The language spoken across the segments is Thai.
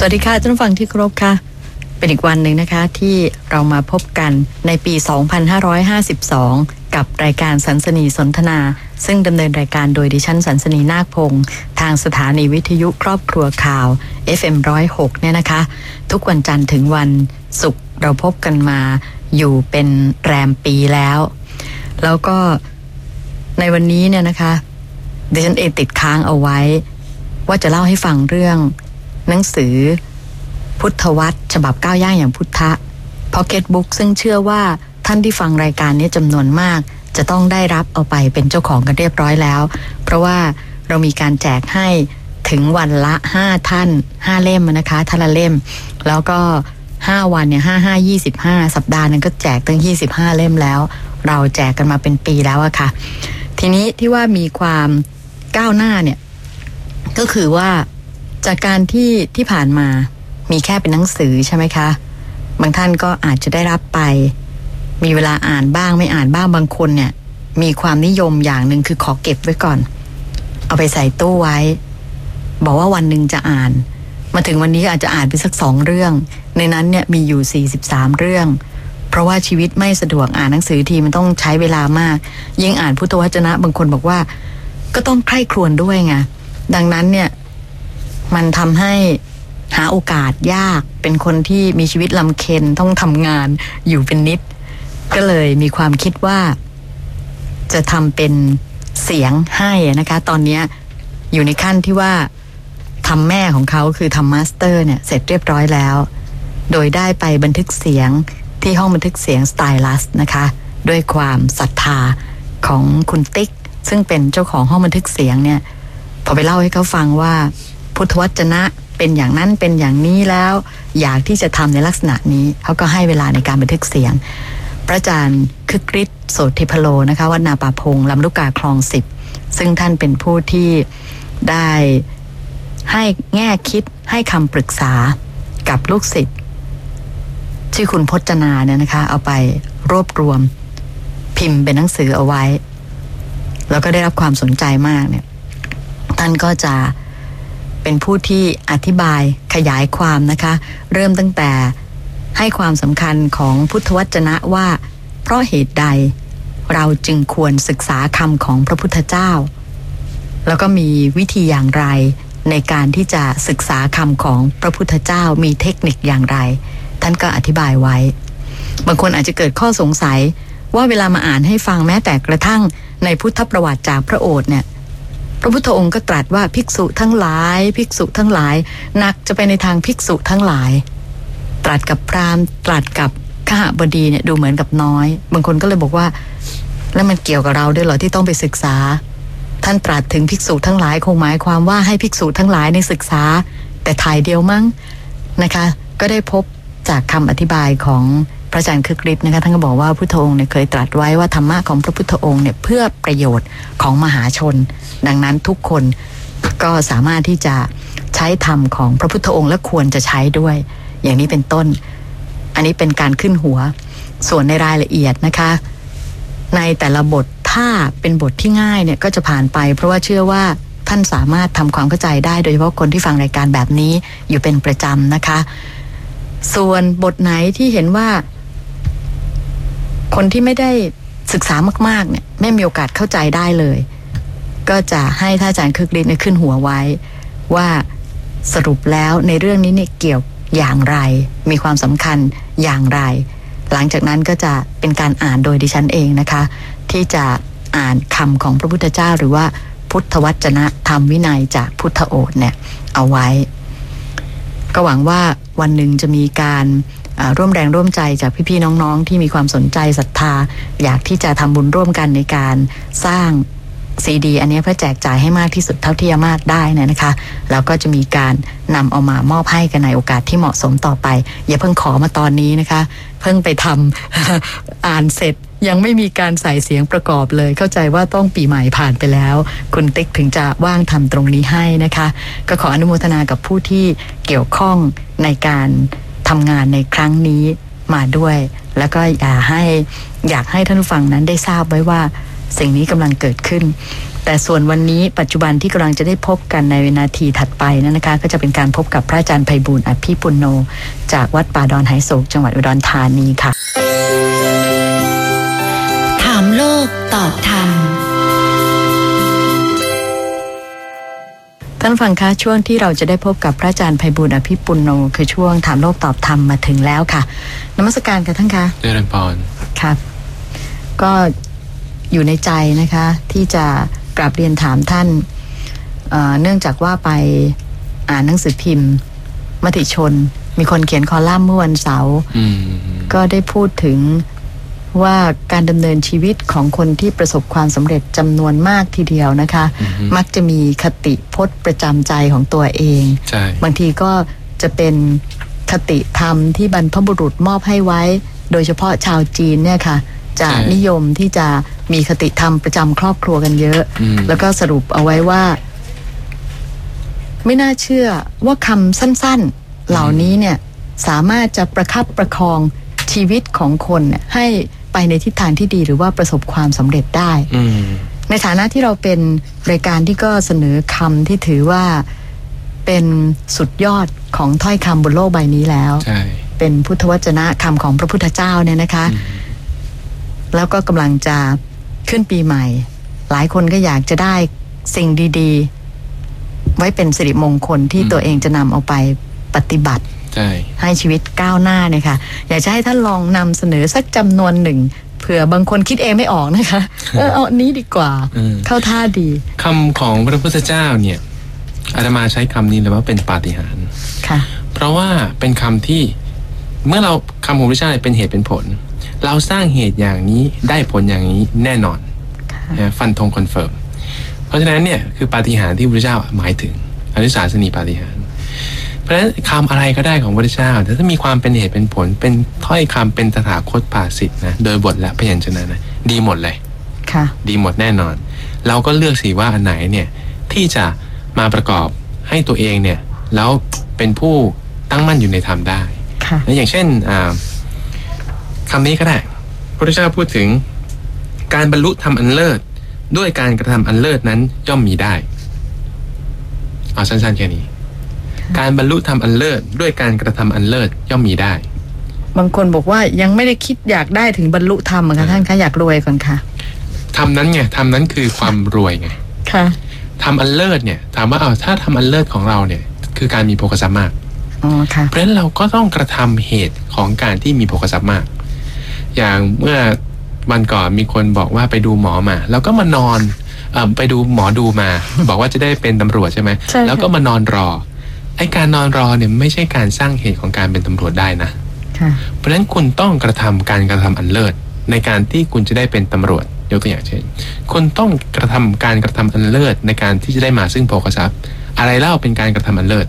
สวัสดีค่ะท่านผู้ฟังที่ครพค่ะ เป็นอีกวันหนึ่งนะคะที่เรามาพบกันในปี 2552 กับรายการสันสนีสนทนา ซึ่งดำเนินรายการโดยดิฉันสันสนีนาคพงศ์ทางสถานีวิทยุครอบครัวข่าว FM106 เนี่ยนะคะ ทุกวันจันทร์ถึงวันศุกร์เราพบกันมาอยู่เป็นแรมปีแล้ว แล้วก็ในวันนี้เนี่ยนะคะดิฉันเองติดค้างเอาไว้ ว่าจะเล่าให้ฟังเรื่อง หนังสือ พุทธวัตรฉบับก้าวย่างอย่างพุทธะพ็อกเก็ตบุ๊กซึ่งเชื่อว่าท่านที่ฟังรายการนี้จำนวนมาก จะต้องได้รับเอาไปเป็นเจ้าของกันเรียบร้อยแล้ว เพราะว่าเรามีการแจกให้ถึงวันละห้าท่านห้าเล่มนะคะท่านละเล่ม แล้วก็ห้าวันเนี่ยห้าห้ายี่สิบห้าสัปดาห์นึงก็แจกตั้งยี่สิบห้าเล่มแล้ว เราแจกกันมาเป็นปีแล้วอะค่ะ ทีนี้ที่ว่ามีความก้าวหน้าเนี่ย ก็คือว่า จากการที่ที่ผ่านมามีแค่เป็นหนังสือใช่ไหมคะ บางท่านก็อาจจะได้รับไป มีเวลาอ่านบ้างไม่อ่านบ้างบางคนเนี่ย มีความนิยมอย่างหนึ่งคือขอเก็บไว้ก่อน เอาไปใส่ตู้ไว้ บอกว่าวันหนึ่งจะอ่าน มาถึงวันนี้อาจจะอ่านไปสักสองเรื่อง ในนั้นเนี่ยมีอยู่ 43 เรื่อง เพราะว่าชีวิตไม่สะดวกอ่านหนังสือทีมันต้องใช้เวลามาก ยิ่งอ่านพุทธวจนะบางคนบอกว่า ก็ต้องใคร่ครวญด้วยไงดังนั้นเนี่ย มันทำให้หาโอกาสยาก เป็นคนที่มีชีวิตลำเค็นต้องทำงานอยู่เป็นนิด ก็เลยมีความคิดว่า จะทำเป็นเสียงให้นะคะ ตอนนี้อยู่ในขั้นที่ว่าทำแม่ของเขาคือทำ master เนี่ยเสร็จเรียบร้อยแล้ว โดยได้ไปบันทึกเสียงที่ห้องบันทึกเสียงสไตลัสนะคะ ด้วยความศรัทธาของคุณติ๊ก ซึ่งเป็นเจ้าของห้องบันทึกเสียงเนี่ย พอไปเล่าให้เขาฟังว่า พุทธวจนะเป็นอย่างนั้นเป็นอย่างนี้แล้ว อยากที่จะทำในลักษณะนี้เขาก็ให้เวลาในการบันทึกเสียง พระอาจารย์คึกฤทธิ์โสติพโลนะคะวัดนาป่าพงลำลูกกาคลองสิบซึ่งท่านเป็นผู้ที่ได้ให้แง่คิดให้คำปรึกษากับลูกศิษย์ที่คุณพจนาเนี่ยนะคะ เอาไปรวบรวม พิมพ์เป็นหนังสือเอาไว้ แล้วก็ได้รับความสนใจมากเนี่ย ท่านก็จะ เป็นผู้ที่อธิบายขยายความนะคะ เริ่มตั้งแต่ให้ความสำคัญของพุทธวจนะว่า เพราะเหตุใดเราจึงควรศึกษาคำของพระพุทธเจ้า แล้วก็มีวิธีอย่างไรในการที่จะศึกษาคำของพระพุทธเจ้ามีเทคนิคอย่างไร ท่านก็อธิบายไว้ บางคนอาจจะเกิดข้อสงสัยว่าเวลามาอ่านให้ฟังแม้แต่กระทั่งในพุทธประวัติจากพระโอษฐ์เนี่ย พระพุทธองค์ก็ตรัสว่าภิกษุทั้งหลาย ภิกษุทั้งหลายหนักจะไปในทางภิกษุทั้งหลาย ตรัสกับพราหมณ์ ตรัสกับขหบดีเนี่ยดูเหมือนกับน้อย บางคนก็เลยบอกว่า แล้วมันเกี่ยวกับเราด้วยเหรอที่ต้องไปศึกษา ท่านตรัสถึงภิกษุทั้งหลายคงหมายความว่าให้ภิกษุทั้งหลายในศึกษา แต่ถ่ายเดียวมั้งนะคะ ก็ได้พบจากคำอธิบายของ พระอาจารย์คึกฤทธิ์นะคะท่านก็บอกว่าพุทธองค์เนี่ยเคยตรัสไว้ว่าธรรมะของพระพุทธองค์เนี่ยเพื่อประโยชน์ของมหาชน ดังนั้นทุกคนก็สามารถที่จะใช้ธรรมของพระพุทธองค์และควรจะใช้ด้วย อย่างนี้เป็นต้น อันนี้เป็นการขึ้นหัว ส่วนในรายละเอียดนะคะ ในแต่ละบทถ้าเป็นบทที่ง่ายเนี่ยก็จะผ่านไป เพราะว่าเชื่อว่าท่านสามารถทำความเข้าใจได้ โดยเฉพาะคนที่ฟังรายการแบบนี้อยู่เป็นประจำนะคะ ส่วนบทไหนที่เห็นว่า คนที่ไม่ได้ศึกษามาก ๆ เนี่ย ไม่มีโอกาสเข้าใจได้เลย ก็จะให้ท่านอาจารย์คึกฤทธิ์เนี่ยขึ้นหัวไว้ว่าสรุปแล้วในเรื่องนี้เนี่ยเกี่ยวอย่างไร มีความสำคัญอย่างไร หลังจากนั้นก็จะเป็นการอ่านโดยดิฉันเองนะคะ ที่จะอ่านคำของพระพุทธเจ้าหรือว่าพุทธวจนะธรรมวินัยจากพุทธโอษเนี่ยเอาไว้ ก็หวังว่าวันหนึ่งจะมีการ ร่วมแรงร่วมใจจากพี่ๆน้องๆ ที่มีความสนใจศรัทธา อยากที่จะทำบุญร่วมกันในการสร้างซีดีอันนี้เพื่อแจกจ่ายให้มากที่สุดเท่าที่จะมากได้นะนะคะ แล้วก็จะมีการนำเอามามอบให้กันในโอกาสที่เหมาะสมต่อไป อย่าเพิ่งขอมาตอนนี้นะคะ เพิ่งไปทำอ่านเสร็จยังไม่มีการใส่เสียงประกอบเลย เข้าใจว่าต้องปีใหม่ผ่านไปแล้ว คุณติ๊กถึงจะว่างทำตรงนี้ให้นะคะ ก็ขออนุโมทนากับผู้ที่เกี่ยวข้องในการ ทำงานในครั้งนี้มาด้วย แล้วก็อยากให้อยากให้ท่านผู้ฟังนั้นได้ทราบไว้ว่าสิ่งนี้กำลังเกิดขึ้น แต่ส่วนวันนี้ปัจจุบันที่กำลังจะได้พบกันในเวนาทีถัดไปนั้นนะคะ ก็จะเป็นการพบกับพระอาจารย์ไพบูลอภิปุโน จากวัดป่าดอนไหโศกจังหวัดอุดรธานีค่ะ ถามโลกตอบธรรม ท่านฟังคะช่วงที่เราจะได้พบกับพระอาจารย์ไพบูลย์อภิปุณโนคือช่วงถามโลกตอบธรรมมาถึงแล้วค่ะนมัสการค่ะท่านคะเจริญพรครับ ก็อยู่ในใจนะคะ ที่จะกราบเรียนถามท่านเอ่อเนื่องจากว่าไปอ่านหนังสือพิมพ์ มติชน มีคนเขียนคอลัมน์เมื่อวันเสาร์อืมก็ได้พูดถึง ว่าการดำเนินชีวิตของคนที่ประสบความสำเร็จจำนวนมากทีเดียวนะคะอือฮึมักจะมีคติพจน์ประจำใจของตัวเองใช่บางทีก็จะเป็นคติธรรมที่บรรพบุรุษมอบให้ไว้ โดยเฉพาะชาวจีนเนี่ยค่ะ จะนิยมที่จะมีคติธรรมประจำครอบครัวกันเยอะอืมแล้วก็สรุปเอาไว้ว่า ไม่น่าเชื่อว่าคำสั้น ๆ เหล่านี้เนี่ยสามารถจะประคับประคองชีวิตของคนเนี่ยให้ ไปในทิศทางที่ดีหรือว่าประสบความสำเร็จได้อืมในฐานะที่เราเป็นรายการที่ก็เสนอคำที่ถือว่าเป็นสุดยอดของถ้อยคำบนโลกใบนี้แล้วใช่เป็นพุทธวจนะคำของพระพุทธเจ้าเนี่ยนะคะ แล้วก็กำลังจะขึ้นปีใหม่ หลายคนก็อยากจะได้สิ่งดี ๆ ไว้เป็นสิริมงคลที่ตัวเองจะนำเอาไปปฏิบัติ ใช่ให้ชีวิตก้าวหน้าเนี่ยค่ะ อยากจะให้ท่านลองนำเสนอสักจำนวนหนึ่งเผื่อบางคนคิดเองไม่ออกนะคะ เออเอาอันนี้ดีกว่า อืม เข้าท่าดีคำของพระพุทธเจ้าเนี่ยอาตมาใช้คำนี้เลยว่าเป็นปาฏิหาริย์ค่ะ เพราะว่าเป็นคำที่เมื่อเราคำของพระพุทธเจ้าเนี่ยเป็นเหตุเป็นผล เราสร้างเหตุอย่างนี้ได้ผลอย่างนี้แน่นอนนะฟันธง confirm เพราะฉะนั้นเนี่ยคือปาฏิหาริย์ที่พระพุทธเจ้าหมายถึงอนุสาสนีปาฏิหาริย์ เพราะฉะนั้นคำอะไรก็ได้ของพระพุทธเจ้าแต่ถ้ามีความเป็นเหตุเป็นผลเป็นถ้อยคำเป็นตถาคตภาสิทนะโดยบทและพยัญชนะนะดีหมดเลยค่ะ ดีหมดแน่นอน เราก็เลือกสิว่าอันไหนเนี่ยที่จะมาประกอบให้ตัวเองเนี่ยแล้วเป็นผู้ตั้งมั่นอยู่ในธรรมได้ค่ะและอย่างเช่นอ่าคำนี้ก็ได้พระพุทธเจ้าพูดถึงการบรรลุธรรมอันเลิศด้วยการกระทำอันเลิศนั้นย่อมมีได้เอาสั้นๆแค่นี้ การบรรลุธรรมอันเลิศด้วยการกระทำอันเลิศย่อมมีได้ บางคนบอกว่ายังไม่ได้คิดอยากได้ถึงบรรลุธรรมอะค่ะท่านคะอยากรวยก่อนค่ะทำนั้นไงทำนั้นคือความรวยไงค่ะทำอันเลิศเนี่ย ถามว่าเอาถ้าทำอันเลิศของเราเนี่ย คือการมีโภคทรัพย์มากอ๋อค่ะเพราะฉะนั้นเราก็ต้องกระทำเหตุของการที่มีโภคทรัพย์มาก อย่างเมื่อวันก่อนมีคนบอกว่าไปดูหมอมา แล้วก็มานอนเออไปดูหมอดูมา บอกว่าจะได้เป็นตำรวจใช่ไหมใช่ค่ะแล้วก็มานอนรอ ไอ้การนอนรอเนี่ยไม่ใช่การสร้างเหตุของการเป็นตำรวจได้นะค่ะเพราะฉะนั้นคุณต้องกระทำการกระทำอันเลิศในการที่คุณจะได้เป็นตำรวจยกตัวอย่างเช่น คุณต้องกระทำการกระทำอันเลิศในการที่จะได้มาซึ่งโภคทรัพย์ อะไรเล่าเป็นการกระทำอันเลิศ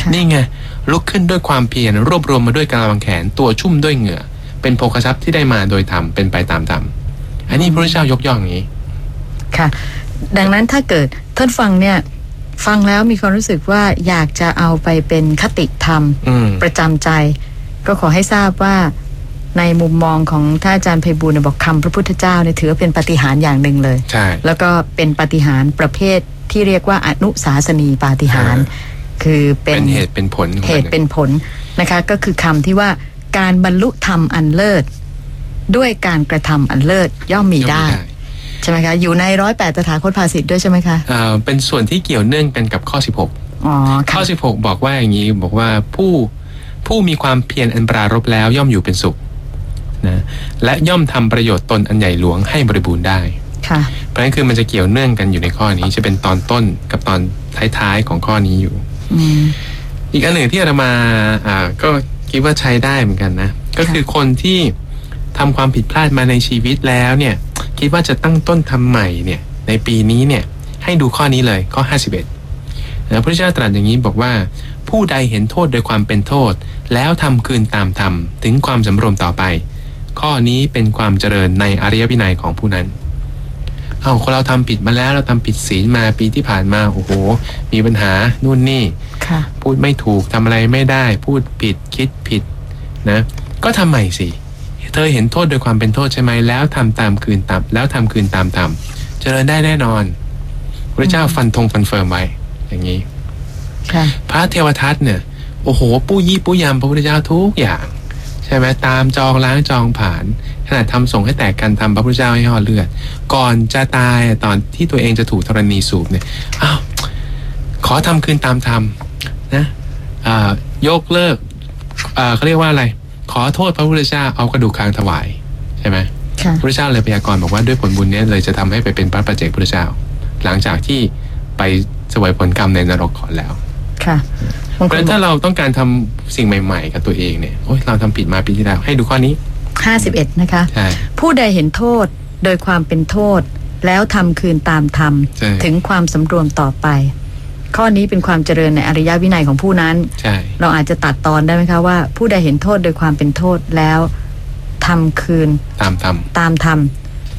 ค่ะนี่ไงลุกขึ้นด้วยความเพียรรวบรวมมาด้วยกำลังแขนตัวชุ่มด้วยเหงื่อ เป็นโภคทรัพย์ที่ได้มาโดยธรรมเป็นไปตามธรรมอันนี้พระพุทธเจ้ายกย่องอย่างนี้ค่ะ ดังนั้นถ้าเกิดท่านฟังเนี่ย ฟังแล้วมีความรู้สึกว่าอยากจะเอาไปเป็นคติธรรมอืมประจำใจ ก็ขอให้ทราบว่าในมุมมองของท่านอาจารย์ไพบูลย์เนี่ยบอกคำพระพุทธเจ้าเนี่ยถือว่าเป็นปาฏิหาริย์อย่างหนึ่งเลย ใช่ แล้วก็เป็นปาฏิหาริย์ประเภทที่เรียกว่าอนุสาสนีปาฏิหาริย์คือเป็เป็นนเหตุเป็นผลของเหมันตุเป็นผลนะคะ ก็คือคำที่ว่าการบรรลุธรรมอันเลิศ ด้วยการกระทำอันเลิศย่อมมีย่อมได้ใช่ไหมคะ อยู่ในร้อยแปดตถาคตภาษิตด้วยใช่ไหมคะเอ่อเป็นส่วนที่เกี่ยวเนื่องกันกับข้อ 16อ๋อข้ค่ะอ16 บอกว่าอย่างนี้บอกว่าผู้ผู้มีความเพียรอันปรารบแล้วย่อมอยู่เป็นสุขนะและย่อมทำประโยชน์ตนอันใหญ่หลวงให้บริบูรณ์ได้ค่ะเพราะฉะนั้นคือมันจะเกี่ยวเนื่องกันอยู่ในข้อนี้จะเป็นตอนต้นกับตอนท้ายๆของข้อนี้อยู่อืมอีกอันหนึ่งที่อาตมาอ่าก็คิดว่าใช้ได้เหมือนกันนะ ก็คือคนที่ทำความผิดพลาดมาในชีวิตแล้วเนี่ย คิดว่าจะตั้งต้นทำใหม่เนี่ยในปีนี้เนี่ยให้ดูข้อนี้เลยข้อ 51นะพระพุทธเจ้าตรัสอย่างนี้บอกว่า ผู้ใดเห็นโทษโดยความเป็นโทษ แล้วทำคืนตามธรรมถึงความสำรวมต่อไป ข้อนี้เป็นความเจริญในอริยวินัยของผู้นั้นเอาคนเราทำผิดมาแล้วเราทำผิดศีลมาปีที่ผ่านมาโอ้โห มีปัญหานู่นนี่ค่ะพูดไม่ถูกทำอะไรไม่ได้ พูดผิดคิดผิดนะ ก็ทำใหม่สิ เธอเห็นโทษโดยความเป็นโทษใช่ไหมแล้วทำตามคืนตามแล้วทำคืนตามธรรมเจริญได้แน่นอนพระเจ้าฟันธง confirm ไว้ อย่างนี้ค่ะพระเทวทัตเนี่ย โอ้โห ปู้ยี่ปู้ยำพระพุทธเจ้าทุกอย่าง ใช่ไหมตามจองล้างจองผลาญขนาดทำสงฆ์ให้แตกกันทำพระพุทธเจ้าให้ห่อเลือด ก่อนจะตายอะตอนที่ตัวเองจะถูกธรณีสูบเนี่ยอ้าวขอทำคืนตามธรรมนะอ่ายกเลิกอ่าเขาเรียกว่าอะไร ขอโทษพระพุทธเจ้าเอากระดูกคางถวายใช่ไหมค่ะพระเจ้าเลยพยากรณ์บอกว่าด้วยผลบุญเนี้เลยจะทำให้ไปเป็นพระประเจกพุทธเจ้า หลังจากที่ไปเสวยผลกรรมในนรกก่อนแล้ว ค่ะบางเพคราะฉะนนั้นถ้าเราต้องการทำสิ่งใหม่ ๆ กับตัวเองเนี่ยโอ๊ยเราทำผิดมาปีที่แล้ว ให้ดูข้อนี้ห้าสิบเอ็ดนะคะใช่ผู้ใดเห็นโทษโดยความเป็นโทษ แล้วทำคืนตามธรรมใช่ถึงความสำรวมต่อไป ข้อนี้เป็นความเจริญในอริยวินัยของผู้นั้น ใช่ เราอาจจะตัดตอนได้ไหมคะว่า ผู้ใดเห็นโทษโดยความเป็นโทษแล้วทำคืนตามธรรมตามธรรม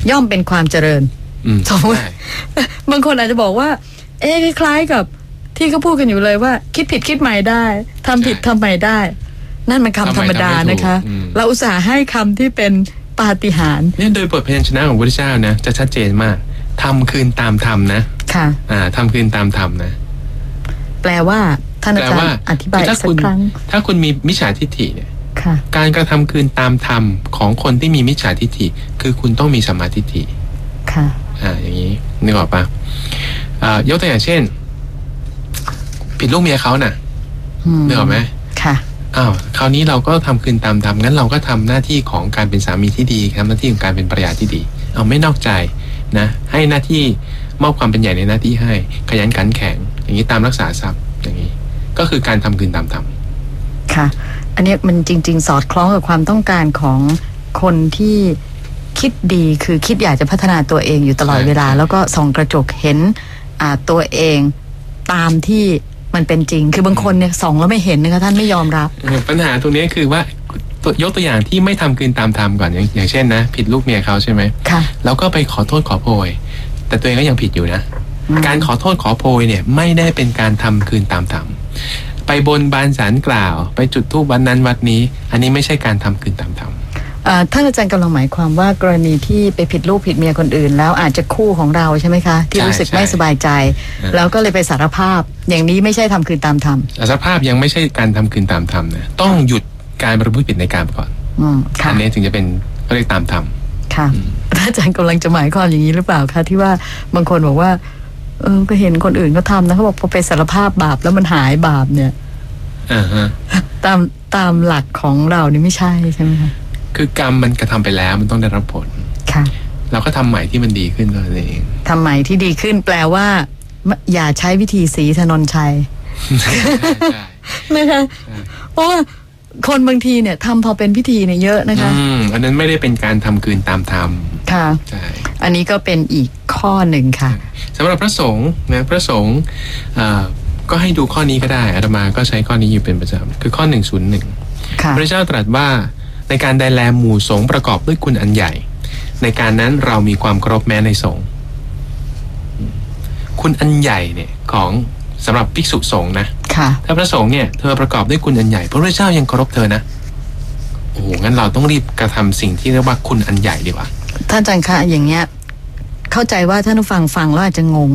ย่อมเป็นความเจริญ อืมสมมุติ ใช่ บางคนอาจจะบอกว่า เอ๊ะคล้ายๆกับที่เขาพูดกันอยู่เลยว่า คิดผิดคิดใหม่ได้ทำผิดทำใหม่ได้ นั่นมันคำธรรมดานะคะเราอุตส่าห์ให้คำที่เป็นปาฏิหาริย์เนี่ยโดยบทพยัญชนะของพระพุทธเจ้านะ จะชัดเจนมากทำคืนตามธรรมนะ ค่ะ อ่าทำคืนตามธรรมนะแป ลว่าท่านอาแปลจารว่าย์อธิบายคืออีถ้ากสัคุกณครั้ง ถ้าคุณมีมิจฉาทิฏฐิเนี่ยค่ะการกระทำคืนตามธรรมของคนที่มีมิจฉาทิฏฐิ คือคุณต้องมีสมมาทิฏฐิค่ะ อ่า อย่างนี้นึกออกปะอ่ายกตัวอย่างเช่น ผิดลูกเมียเขาน่ะอืมนึกออกไหมค่ะอ้าวคราวนี้เราก็ทำคืนตามธรรมงั้นเราก็ทำหน้าที่ของการเป็นสามีที่ดีทำหน้าที่ของการเป็นภรรยาที่ดี เอาไม่นอกใจนะ ให้หน้าที่ มอบความเป็นใหญ่ในหน้าที่ให้ ขยันขันแข็ง อย่างนี้ตามรักษาทรัพย์อย่างนี้ ก็คือการทำคืนตามธรรมค่ะ อันเนี้ยมันจริง ๆ สอดคล้องกับความต้องการของคนที่คิดดีคือคิดอยากจะพัฒนาตัวเองอยู่ตลอดใช่เวลาใช่แล้วก็ส่องกระจกเห็นอ่าตัวเองตามที่มันเป็นจริง คือบางคนเนี่ยส่องแล้วไม่เห็นนะคะท่านไม่ยอมรับเออปัญหาตรงนี้คือว่าตัวยกตัวอย่างที่ไม่ทำคืนตามธรรมก่อนอย่างอย่างเช่นนะ ผิดลูกเมียเขาใช่ไหมค่ะแล้วก็ไปขอโทษขอโพย แต่ตัวเองก็ยังผิดอยู่นะอืมการขอโทษขอโพยเนี่ยไม่ได้เป็นการทำคืนตามธรรมไปบนบานสารกล่าว ไปจุดธูปวันนั้นวัดนี้ อันนี้ไม่ใช่การทำคืนตามธรรมอ่าท่านอาจารย์กำลังหมายความว่ากรณีที่ไปผิดลูกผิดเมียคนอื่น แล้วอาจจะคู่ของเราใช่ไหมคะ ที่ใช่รู้สึกใช่ไม่สบายใจเออแล้วก็เลยไปสารภาพ อย่างนี้ไม่ใช่ทำคืนตามธรรมสภาพยังไม่ใช่การทำคืนตามธรรมนะต้องหยุดการประพฤติผิดในการก่อนอืมค่ะอันนี้ถึงจะเป็นเขาเรียกตามธรรม ค่ะท่านอาจารย์กำลังจะหมายความอย่างนี้หรือเปล่าคะที่ว่าบางคนบอกว่า เออก็เห็นคนอื่นก็ทำนะเขาบอกพอไปสารภาพบาปแล้วมันหายบาปเนี่ยอ่าฮะตามตามหลักของเรานี่ไม่ใช่ใช่ไหมคะคือกรรมมันกระทำไปแล้วมันต้องได้รับผลค่ะ เราก็ทำใหม่ที่มันดีขึ้นเท่านั้นเองทำใหม่ที่ดีขึ้นแปลว่า อย่าใช้วิธีสีถนนชัยใช่นะคะเพราะว่า คนบางทีเนี่ยทำพอเป็นพิธีเนี่ยเยอะนะคะ อืมอันนั้นไม่ได้เป็นการทำคืนตามธรรมค่ะ ใช่ อันนี้ก็เป็นอีกข้อหนึ่งค่ะ สำหรับพระสงฆ์นะพระสงฆ์อ่าก็ให้ดูข้อนี้ก็ได้อาตมาก็ใช้ข้อนี้อยู่เป็นประจำคือข้อ 101 ค่ะ พระเจ้าตรัสว่าในการดูแลหมู่สงฆ์ประกอบด้วยคุณอันใหญ่ ในการนั้นเรามีความเคารพแม้ในสงฆ์อืมคุณอันใหญ่เนี่ยของ สำหรับภิกษุสงฆ์นะค่ะถ้าพระสงฆ์เนี่ยเธอประกอบด้วยคุณอันใหญ่พระพุทธเจ้ายังเคารพเธอนะโอ้โหงั้นเราต้องรีบกระทำสิ่งที่เรียกว่าคุณอันใหญ่ดีกว่าท่านอาจารย์คะอย่างเงี้ยเข้าใจว่าท่านผู้ฟังฟังแล้วอาจจะงง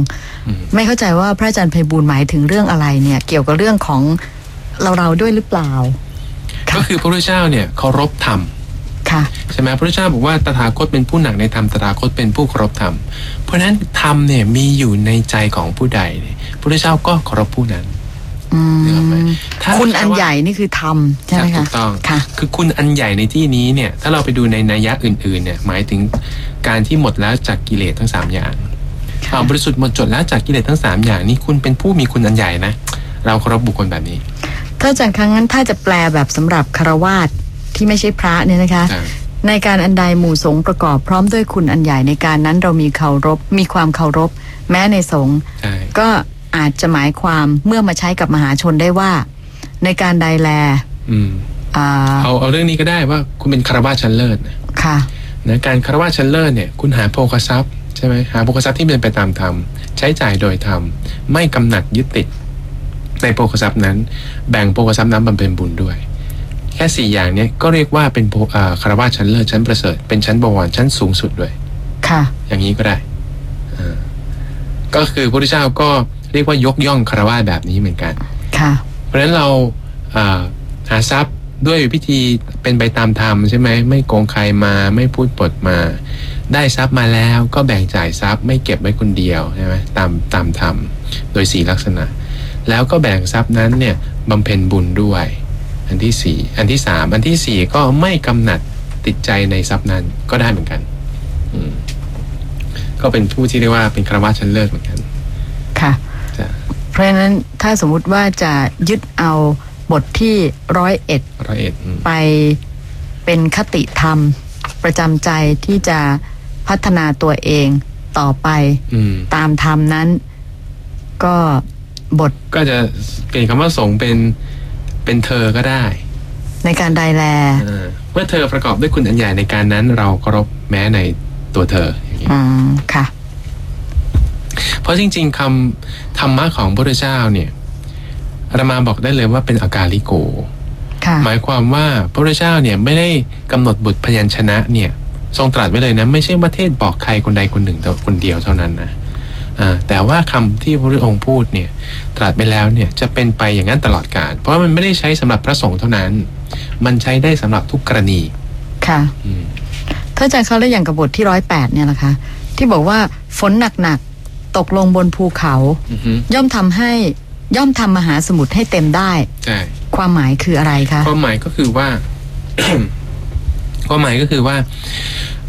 อืมไม่เข้าใจว่าพระอาจารย์ไพบูลย์หมายถึงเรื่องอะไรเนี่ย เกี่ยวกับเรื่องของเราเราๆด้วยหรือเปล่าค่ะก็คือพระพุทธเจ้าเนี่ยเคารพธรรม ค่ะใช่ไหมพระพุทธเจ้าบอกว่าตถาคตเป็นผู้หนักในธรรมตถาคตเป็นผู้เคารพธรรม เพราะฉะนั้นธรรมเนี่ยมีอยู่ในใจของผู้ใดเนี่ยพระพุทธเจ้าก็เคารพผู้นั้นอืนึกออกไหมมถ้าคุณอันใหญ่นี่คือธรรมใช่ไหมถูคะกต้องค่ะคือคุณอันใหญ่ในที่นี้เนี่ย ถ้าเราไปดูในนัยยะอื่นๆเนี่ยหมายถึงการที่หมดแล้วจากกิเลสทั้งสามอย่างค่ะเอาบริสุทธิ์หมดจดแล้วจากกิเลสทั้งสามอย่างนี้คุณเป็นผู้มีคุณอันใหญ่นะ เราเคารพบุคคลแบบนี้ ถ้าอาจารย์ครั้งนั้นถ้าจะแปลแบบสำหรับคารวาส ที่ไม่ใช่พระเนี่ยนะคะใช่ในการอันใดหมู่สงฆ์ประกอบพร้อมด้วยคุณอันใหญ่ในการนั้นเรามีเคารพมีความเคารพ แม้ในสงฆ์ใช่ก็อาจจะหมายความเมื่อมาใช้กับมหาชนได้ว่า ในการใดแลอืมอ่าเอาเอาเรื่องนี้ก็ได้ว่าคุณเป็นคารวะชั้นเลิศนะค่ะนะการคารวะชั้นเลิศเนี่ยคุณหาโภคทรัพย์ใช่ไหมหาโภคทรัพย์ที่เป็นไปตามธรรมใช้จ่ายโดยธรรมไม่กำหนัดยึดติดในโภคทรัพย์นั้น แบ่งโภคทรัพย์นั้นบำเพ็ญบุญด้วย แค่สี่อย่างเนี้ก็เรียกว่าเป็นโภอ่าคารวะชั้นเลิศชั้นประเสริฐ เป็นชั้นบวรชั้นสูงสุดด้วยค่ะ อย่างนี้ก็ได้อ่าก็คือพระพุทธเจ้าก็เรียกว่ายกย่องคารวะแบบนี้เหมือนกันค่ะ เพราะฉะนั้นเราอ่าหาทรัพย์ด้วยวิธีเป็นไปตามธรรมใช่ไหมไม่โกงใครมาไม่พูดปดมา ได้ทรัพย์มาแล้วก็แบ่งจ่ายทรัพย์ไม่เก็บไว้คนเดียวใช่ไหมตามตามธรรมโดยสีลักษณะ แล้วก็แบ่งทรัพย์นั้นเนี่ยบำเพ็ญบุญด้วย อันที่สี่อันที่สามอันที่สี่ก็ไม่กำหนัดติดใจในทรัพย์นั้นก็ได้เหมือนกันอืมก็เป็นผู้ที่เรียกว่าเป็นคารวะชั้นเลิศเหมือนกัน ค่ะจ้ะเพราะฉะนั้นถ้าสมมุติว่าจะยึดเอาบทที่ร้อยเอ็ดร้อยเอ็ดอืมไปเป็นคติธรรม ประจำใจที่จะพัฒนาตัวเองต่อไปอืมตามธรรมนั้น ก็บทก็จะเปลี่ยนคำว่าสงฆ์เป็น เป็นเธอก็ได้ในการดูแลเออเมื่อเธอประกอบด้วยคุณอันใหญ่ในการนั้น เราเคารพแม้ในตัวเธออย่างนี้อืมค่ะ เพราะจริง ๆคำธรรมะของพระพุทธเจ้าเนี่ยอาตมาบอกได้เลยว่าเป็นอากาลิโกค่ะหมายความว่าพระพุทธเจ้าเนี่ยไม่ได้กำหนดบุตรพยัญชนะเนี่ย ทรงตรัสไว้เลยนะ ไม่ใช่ว่าเทศบอกใครคนใดคนหนึ่งแต่คนเดียวเท่านั้นนะอ่า แต่ว่าคำที่พระพุทธองค์พูดเนี่ยตรัสไปแล้วเนี่ยจะเป็นไปอย่างนั้นตลอดกาลเพราะว่ามันไม่ได้ใช้สำหรับพระสงฆ์เท่านั้น มันใช้ได้สำหรับทุกกรณี ค่ะอืมถ้าอาจารย์เขาเล่าอย่างกับบทที่ร้อยแปดเนี่ยนะคะ ที่บอกว่าฝนหนักๆตกลงบนภูเขาอือฮึย่อมทำให้ย่อมทำมหาสมุทรให้เต็มได้ใช่ความหมายคืออะไรคะความหมายก็คือว่าความหมายก็คือว่า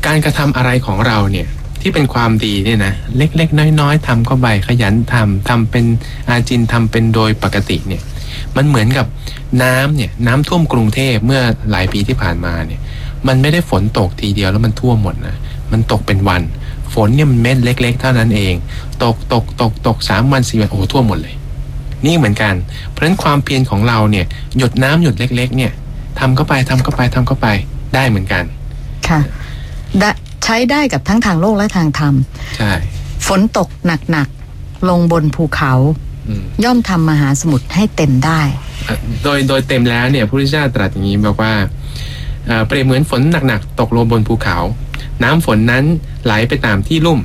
การกระทำอะไรของเราเนี่ย ที่เป็นความดีเนี่ยนะเล็กๆ น้อยๆทำเข้าไปขยันทำทำเป็นอาจินทำเป็นโดยปกติเนี่ยมันเหมือนกับน้ำเนี่ยน้ำท่วมกรุงเทพเมื่อหลายปีที่ผ่านมาเนี่ยมันไม่ได้ฝนตกทีเดียวแล้วมันท่วมหมดนะมันตกเป็นวัน ฝนเนี่ยมันเม็ดเล็ก ๆ เท่านั้นเอง ตกตกตกตกสามวันสี่วันโอ้ท่วมหมดเลย นี่เหมือนกัน เพราะฉะนั้นความเพียรของเราเนี่ยหยดน้ำหยดเล็ก ๆ เนี่ยทำเข้าไปทำเข้าไปทำเข้าไปได้เหมือนกัน ค่ะได้ ใช้ได้กับทั้งทางโลกและทางธรรม ใช่ ฝนตกหนักๆ ลงบนภูเขาอืมย่อมทำมหาสมุทรให้เต็มได้อะโดยโดยเต็มแล้วเนี่ยพระพุทธเจ้าตรัสอย่างนี้บอกว่าเอ่อเปรียบเหมือนฝนหนักๆตกลงบนภูเขา น้ำฝนนั้นไหลไปตามที่ลุ่ม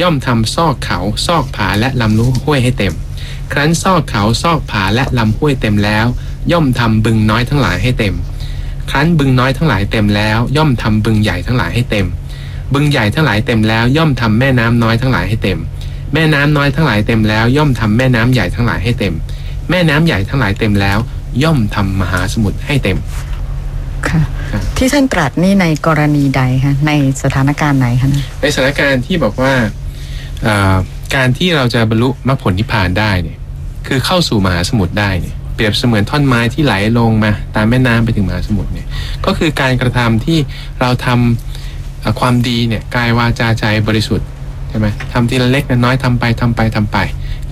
ย่อมทำซอกเขาซอกผาและลำห้วยให้เต็ม ครั้นซอกเขาซอกผาและลำห้วยเต็มแล้ว ย่อมทำบึงน้อยทั้งหลายให้เต็ม ครั้นบึงน้อยทั้งหลายเต็มแล้ว ย่อมทำบึงใหญ่ทั้งหลายให้เต็ม บึงใหญ่ทั้งหลายเต็มแล้วย่อมทำแม่น้ำน้อยทั้งหลายให้เต็ม แม่น้ำน้อยทั้งหลายเต็มแล้วย่อมทำแม่น้ำใหญ่ทั้งหลายให้เต็ม แม่น้ำใหญ่ทั้งหลายเต็มแล้ว ย่อมทำมหาสมุทรให้เต็ม ค่ะครับที่ท่านตรัสนี่ในกรณีใดคะในสถานการณ์ไหนคะในสถานการณ์ที่บอกว่าเอ่อการที่เราจะบรรลุมรรคผลนิพพานได้เนี่ย คือเข้าสู่มหาสมุทรได้เนี่ยเปรียบเสมือนท่อนไม้ที่ไหลลงมา ตามแม่น้ำไปถึงมหาสมุทรเนี่ย ก็คือการกระทำที่เราทำเอ่อ ความดีเนี่ยกายวาจาใจบริสุทธิ์ใช่ไหมทำทีละเล็กละน้อยทำไปทำไปทำไป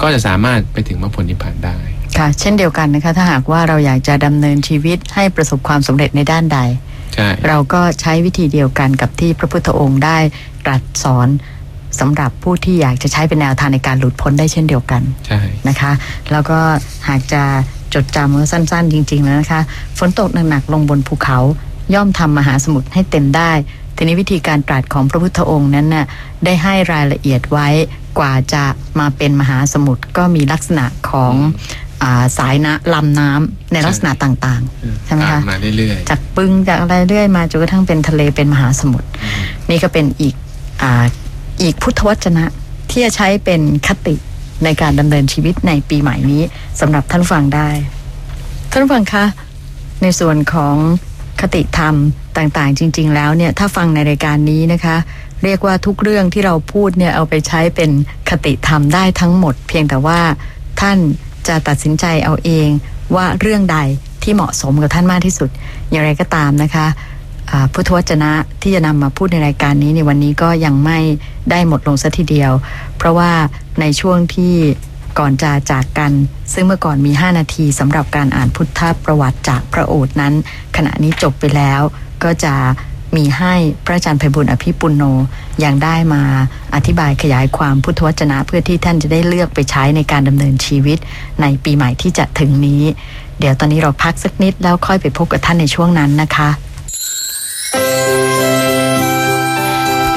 ก็จะสามารถไปถึงมรรคผลนิพพานได้ค่ะ เช่นเดียวกันนะคะ ถ้าหากว่าเราอยากจะดำเนินชีวิตให้ประสบความสำเร็จในด้านใดใช่เราก็ใช้วิธีเดียวกันกับที่พระพุทธองค์ได้ตรัสสอนสำหรับผู้ที่อยากจะใช้เป็นแนวทางในการหลุดพ้นได้เช่นเดียวกันใช่นะคะ แล้วก็หากจะจดจำว่าสั้น ๆ จริง ๆ แล้วนะคะ ฝนตกหนักๆลงบนภูเขาย่อมทำมหาสมุทรให้เต็มได้ ทีนี้วิธีการตรัสของพระพุทธองค์นั้นน่ะได้ให้รายละเอียดไว้กว่าจะมาเป็นมหาสมุทรก็มีลักษณะของอาสายน้ำลำน้ำในลักษณะต่างๆใช่ไหมคะตามมาเรื่อยจากปึ้งจากอะไรเรื่อยมาจนกระทั่งเป็นทะเลเป็นมหาสมุทรนี่ก็เป็นอีกอ่าอีกพุทธวจนะที่จะใช้เป็นคติในการดำเนินชีวิตในปีใหม่นี้สำหรับท่านผู้ฟังได้ ท่านผู้ฟังคะในส่วนของ คติธรรมต่างๆ จริง ๆ แล้วเนี่ยถ้าฟังในรายการนี้นะคะ เรียกว่าทุกเรื่องที่เราพูดเนี่ยเอาไปใช้เป็นคติธรรมได้ทั้งหมด เพียงแต่ว่าท่านจะตัดสินใจเอาเองว่าเรื่องใดที่เหมาะสมกับท่านมากที่สุด อย่างไรก็ตามนะคะอ่าพุทธวจนะที่จะนำมาพูดในรายการนี้ในวันนี้ก็ยังไม่ได้หมดลงสัทีเดียว เพราะว่าในช่วงที่ ก่อนจะจากกัน ซึ่งเมื่อก่อนมี 5 นาทีสำหรับการอ่านพุทธประวัติจากพระโอษฐ์นั้น ขณะนี้จบไปแล้วก็จะมีให้พระอาจารย์ไพบุญอภิปุณโนยังได้มาอธิบายขยายความพุทธวจนะ เพื่อที่ท่านจะได้เลือกไปใช้ในการดำเนินชีวิต ในปีใหม่ที่จะถึงนี้ เดี๋ยวตอนนี้เราพักสักนิดแล้วค่อยไปพบกับท่านในช่วงนั้นนะคะ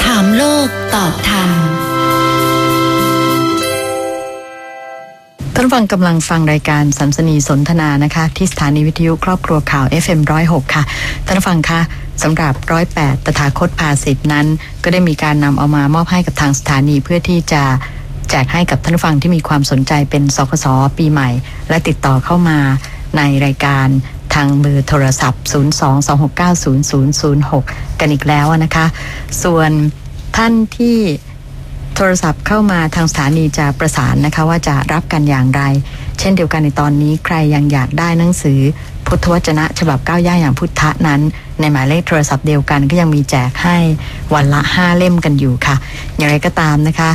ถามโลกตอบธ ท่านฟังกำลังฟังรายการสันสนีสนทนานะคะ ที่สถานีวิทยุครอบครัวข่าว FM106 ค่ะท่านฟังคะสำหรับร้อยแปดตถาคตภาสิทธินั้น ก็ได้มีการนำเอามามอบให้กับทางสถานีเพื่อที่จะแจกให้กับท่านฟังที่มีความสนใจเป็นสคสปีใหม่ และติดต่อเข้ามาในรายการทางเบอร์โทรศัพท์ 022690006 กันอีกแล้วนะคะ ส่วนท่านที่ โทรศัพท์เข้ามาทางสถานีจะประสานนะคะว่าจะรับกันอย่างไร เช่นเดียวกันในตอนนี้ใครยังอยากได้หนังสือ พุทธวจนะฉบับก้าวย่างอย่างพุทธะนั้น ในหมายเลขโทรศัพท์เดียวกันก็ยังมีแจกให้วันละห้าเล่มกันอยู่ค่ะ อย่างไรก็ตามนะคะ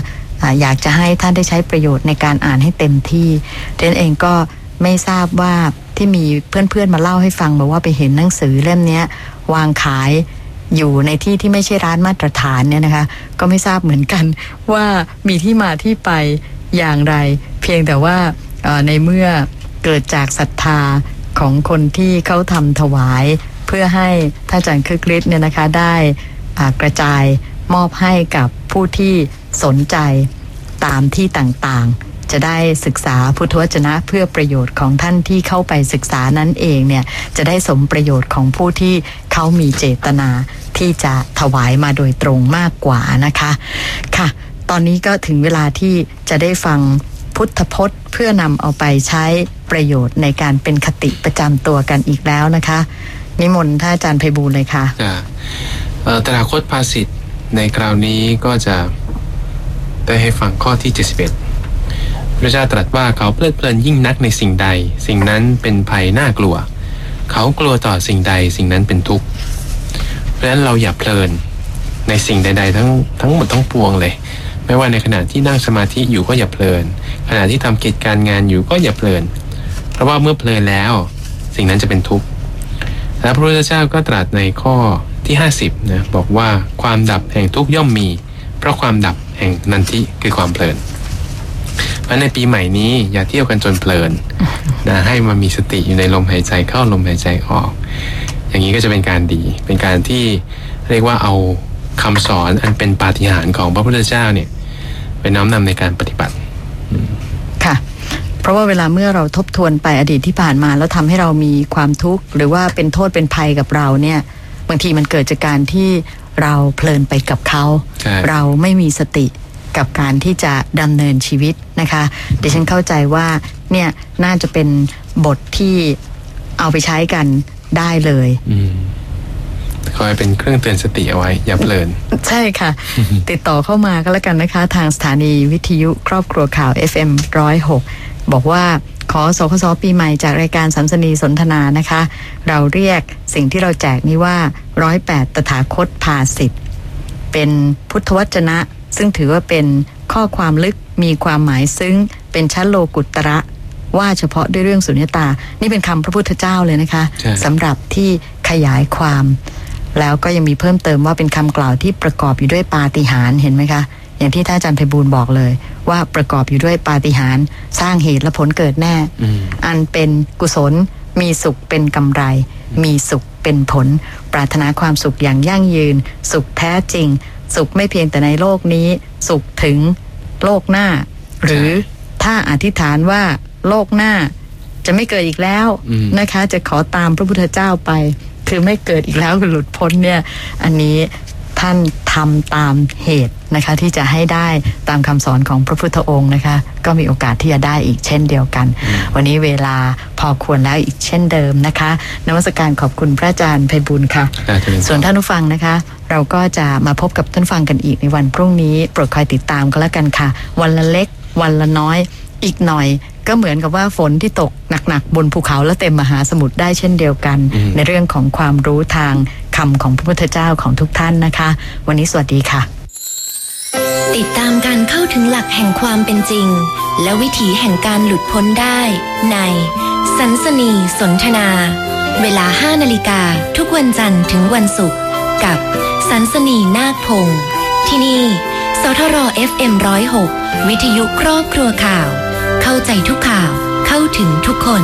อยากจะให้ท่านได้ใช้ประโยชน์ในการอ่านให้เต็มที่เรนเองก็ไม่ทราบว่าที่มีเพื่อนๆมาเล่าให้ฟังบอกว่าไปเห็นหนังสือเล่มนี้วางขาย อยู่ในที่ที่ไม่ใช่ร้านมาตรฐานเนี่ยนะคะ ก็ไม่ทราบเหมือนกันว่ามีที่มาที่ไปอย่างไร เพียงแต่ว่าในเมื่อเกิดจากศรัทธาของคนที่เขาทำถวาย เพื่อให้ท่านอาจารย์คึกฤทธิ์เนี่ยนะคะได้กระจายมอบให้กับผู้ที่สนใจตามที่ต่างๆ จะได้ศึกษาพุทธวจนะเพื่อประโยชน์ของท่านที่เข้าไปศึกษานั้นเองเนี่ยจะได้สมประโยชน์ของผู้ที่เขามีเจตนาที่จะถวายมาโดยตรงมากกว่านะคะค่ะ ตอนนี้ก็ถึงเวลาที่จะได้ฟังพุทธพจน์ เพื่อนำเอาไปใช้ประโยชน์ในการเป็นคติประจำตัวกันอีกแล้วนะคะ นิมนต์ท่านอาจารย์ไพบูลเลยค่ะจะเอ่อตถาคตภาสิทธิ์ในคราวนี้ก็จะได้ให้ฟังข้อที่ 71 พระเจ้าตรัสว่าเขาเพลิดเพลินยิ่งนักในสิ่งใด สิ่งนั้นเป็นภัยน่ากลัว เขากลัวต่อสิ่งใดสิ่งนั้นเป็นทุกข์เพราะฉะนั้นเราอย่าเพลินในสิ่งใด ๆ ทั้งทั้งหมดทั้งปวงเลย ไม่ว่าในขณะที่นั่งสมาธิอยู่ก็อย่าเพลิน ขณะที่ทำกิจการงานอยู่ก็อย่าเพลิน เพราะว่าเมื่อเพลินแล้ว สิ่งนั้นจะเป็นทุกข์และพระพุทธเจ้าก็ตรัสในข้อที่ 50นะบอกว่าความดับแห่งทุกข์ย่อมมี เพราะความดับแห่งนันทิคือความเพลิน เพราะในปีใหม่นี้อย่าเที่ยวกันจนเพลินนะให้มามีสติอยู่ในลมหายใจเข้าลมหายใจออก อย่างนี้ก็จะเป็นการดี เป็นการที่เรียกว่าเอาคำสอนอันเป็นปาฏิหาริย์ของพระพุทธเจ้าเนี่ยไปน้อมนำในการปฏิบัติค่ะ เพราะว่าเวลาเมื่อเราทบทวนไปอดีตที่ผ่านมาแล้วทำให้เรามีความทุกข์ หรือว่าเป็นโทษเป็นภัยกับเราเนี่ยบางทีมันเกิดจากการที่เราเพลินไปกับเขาใช่เราไม่มีสติ กับการที่จะดำเนินชีวิตนะคะดิฉันเข้าใจว่าเนี่ยน่าจะเป็นบทที่เอาไปใช้กันได้เลยอืมคอยเป็นเครื่องเตือนสติเอาไว้ อย่าเพลิน ใช่ค่ะ ติดต่อเข้ามาก็แล้วกันนะคะ ทางสถานีวิทยุครอบครัวข่าว FM 106 บอกว่าขอสคสปีใหม่จากรายการสัมสนีสนทนานะคะ เราเรียกสิ่งที่เราแจกนี้ว่าร้อยแปดตถาคตภาสิทธิ์เป็นพุทธวจนะ ซึ่งถือว่าเป็นข้อความลึกมีความหมายซึ้ง เป็นชั้นโลกุตระ ว่าเฉพาะด้วยเรื่องสุญญตา นี่เป็นคำพระพุทธเจ้าเลยนะคะใช่สำหรับที่ขยายความ แล้วก็ยังมีเพิ่มเติมว่าเป็นคำกล่าวที่ประกอบอยู่ด้วยปาฏิหาริย์เห็นไหมคะอย่างที่ท่านอาจารย์ไพบูลย์บอกเลย ว่าประกอบอยู่ด้วยปาฏิหาริย์สร้างเหตุและผลเกิดแน่อืมอันเป็นกุศล มีสุขเป็นกำไร มีสุขเป็นผล ปรารถนาความสุขอย่างยั่งยืน สุขแท้จริง สุขไม่เพียงแต่ในโลกนี้ สุขถึงโลกหน้า หรือถ้าอธิษฐานว่าโลกหน้าจะไม่เกิดอีกแล้วอืมนะคะ จะขอตามพระพุทธเจ้าไป คือไม่เกิดอีกแล้วคือหลุดพ้นเนี่ย อันนี้ ท่านทำตามเหตุนะคะที่จะให้ได้ตามคำสอนของพระพุทธองค์นะคะก็มีโอกาสที่จะได้อีกเช่นเดียวกัน วันนี้เวลาพอควรแล้วอีกเช่นเดิมนะคะนมัสการขอบคุณพระอาจารย์ไพบุญค่ะอ่าเจริญพรส่วนท่านผู้ฟังนะคะ เราก็จะมาพบกับท่านฟังกันอีกในวันพรุ่งนี้โปรดคอยติดตามกันแล้วกันค่ะ วันละเล็กวันละน้อยอีกหน่อยก็เหมือนกับว่าฝนที่ตกหนักๆ บนภูเขาและเต็มมหาสมุทรได้เช่นเดียวกันอืมในเรื่องของความรู้ทาง คำของพระพุทธเจ้าของทุกท่านนะคะ วันนี้สวัสดีค่ะ ติดตามการเข้าถึงหลักแห่งความเป็นจริง และวิถีแห่งการหลุดพ้นได้ ใน สันสนีสนทนา เวลา 5นาฬิกาทุกวันจันทร์ถึงวันศุกร์กับ สันสนีนาคพงศ์ที่นี่สทร FM 106 วิทยุครอบครัวข่าว เข้าใจทุกข่าว เข้าถึงทุกคน